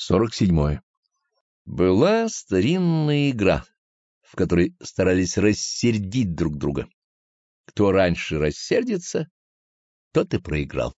47. Была старинная игра, в которой старались рассердить друг друга. Кто раньше рассердится, тот и проиграл.